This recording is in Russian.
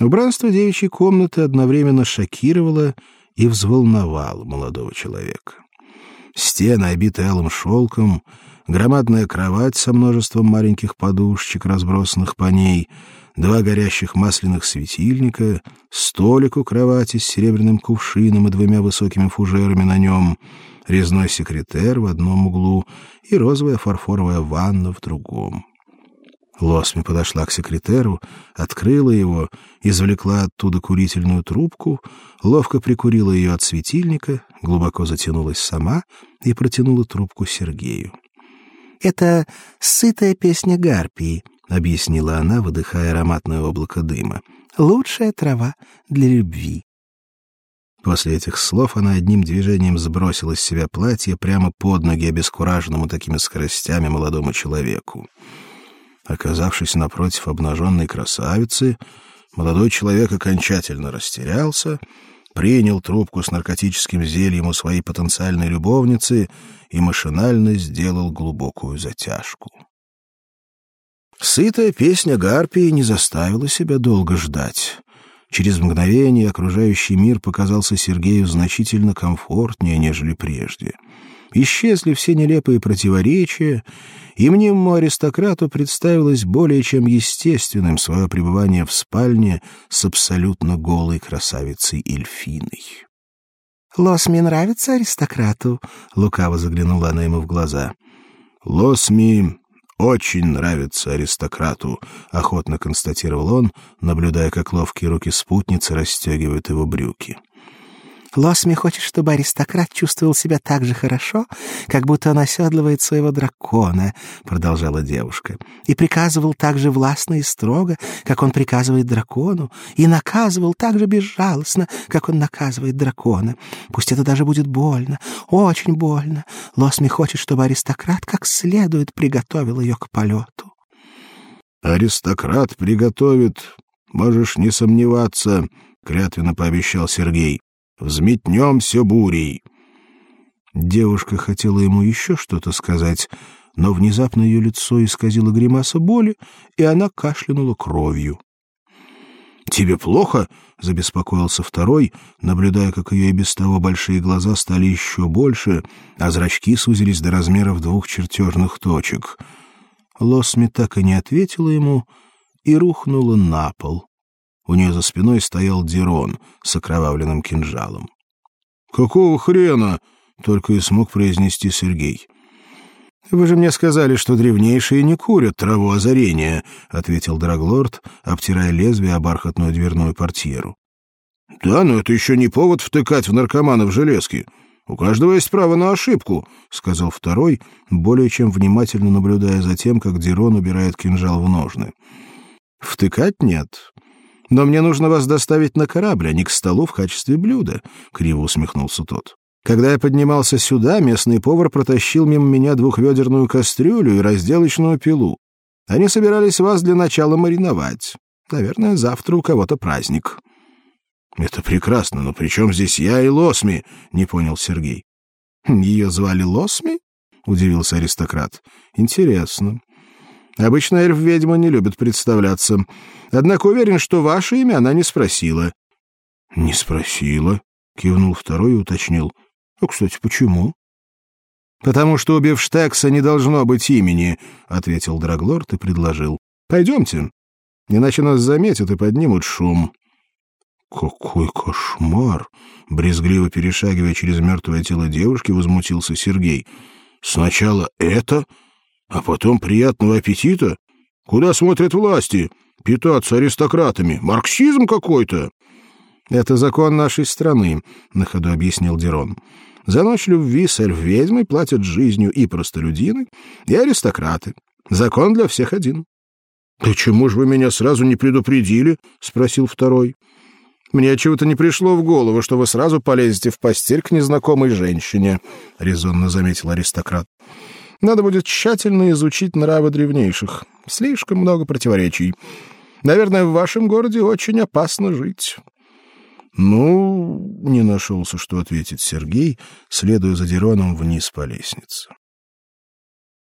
Убранство девичьей комнаты одновременно шокировало и взволновало молодого человека. Стены, обитые алым шелком, громадная кровать со множеством маленьких подушечек, разбросанных по ней, два горящих масляных светильника, столик у кровати с серебряным кувшином и двумя высокими фужерами на нем, резной секретер в одном углу и розовая фарфоровая ванна в другом. Лосми подошла к секретеру, открыла его, извлекла оттуда курительную трубку, ловко прикурила ее от светильника, глубоко затянулась сама и протянула трубку Сергею. Это сытая песня гарпии, объяснила она, выдыхая ароматное облако дыма. Лучшая трава для любви. После этих слов она одним движением сбросила с себя платье прямо под ноги обескураженному такими скоростями молодому человеку. Оказавшись напротив обнаженной красавицы, молодой человек окончательно растерялся, принял трубку с наркотическим зельем у своей потенциальной любовницы и машинально сделал глубокую затяжку. Сытая песня гарпии не заставила себя долго ждать. Через мгновение окружающий мир показался Сергею значительно комфортнее, нежели прежде. Исчезли все нелепые противоречия, и мнимому аристократу представилось более чем естественным свое пребывание в спальне с абсолютно голой красавицей Эльфиной. «Лосми нравится аристократу?» — лукаво заглянула она ему в глаза. «Лосми очень нравится аристократу», — охотно констатировал он, наблюдая, как ловкие руки спутницы расстегивают его брюки. Лосми хочет, чтобы аристократ чувствовал себя так же хорошо, как будто он оседлывает своего дракона, продолжала девушка. И приказывал так же властно и строго, как он приказывает дракону, и наказывал так же безжалостно, как он наказывает дракона. Пусть это даже будет больно, очень больно. Лосми хочет, чтобы аристократ как следует приготовил ее к полету. Аристократ приготовит, можешь не сомневаться, клятвенно пообещал Сергей взметнемся бурей. Девушка хотела ему еще что-то сказать, но внезапно ее лицо исказило гримаса боли, и она кашлянула кровью. Тебе плохо? забеспокоился второй, наблюдая, как ее и без того большие глаза стали еще больше, а зрачки сузились до размеров двух чертежных точек. Лосми так и не ответила ему и рухнула на пол. У нее за спиной стоял Дирон с окровавленным кинжалом. Какого хрена? только и смог произнести Сергей. Вы же мне сказали, что древнейшие не курят траву озарения, ответил Драглорд, обтирая лезвие о бархатную дверную портьеру. Да, но это еще не повод втыкать в наркоманов железки. У каждого есть право на ошибку, сказал второй, более чем внимательно наблюдая за тем, как Дирон убирает кинжал в ножны. Втыкать нет, но мне нужно вас доставить на корабль, а не к столу в качестве блюда, криво усмехнулся тот. Когда я поднимался сюда, местный повар протащил мимо меня двухведерную кастрюлю и разделочную пилу. Они собирались вас для начала мариновать. Наверное, завтра у кого-то праздник. Это прекрасно, но при чем здесь я и Лосми? не понял Сергей. Ее звали Лосми? удивился аристократ. Интересно. Обычно эльф-ведьма не любит представляться. Однако уверен, что ваше имя она не спросила. — Не спросила, — кивнул второй и уточнил. — А, кстати, почему? — Потому что у Бифштекса не должно быть имени, — ответил Драглорд и предложил. — Пойдемте, иначе нас заметят и поднимут шум. — Какой кошмар! — брезгливо перешагивая через мертвое тело девушки, возмутился Сергей. — Сначала это, а потом приятного аппетита? Куда смотрят власти? Питаться аристократами? Марксизм какой-то? Это закон нашей страны, на ходу объяснил Дерон. За ночь любви с эльф-ведьмой платят жизнью и простолюдины, и аристократы. Закон для всех один. Почему же вы меня сразу не предупредили? спросил второй. Мне чего-то не пришло в голову, что вы сразу полезете в постель к незнакомой женщине, резонно заметил аристократ. Надо будет тщательно изучить нравы древнейших. Слишком много противоречий. Наверное, в вашем городе очень опасно жить. Ну, не нашелся, что ответить Сергей, следуя за Дероном вниз по лестнице.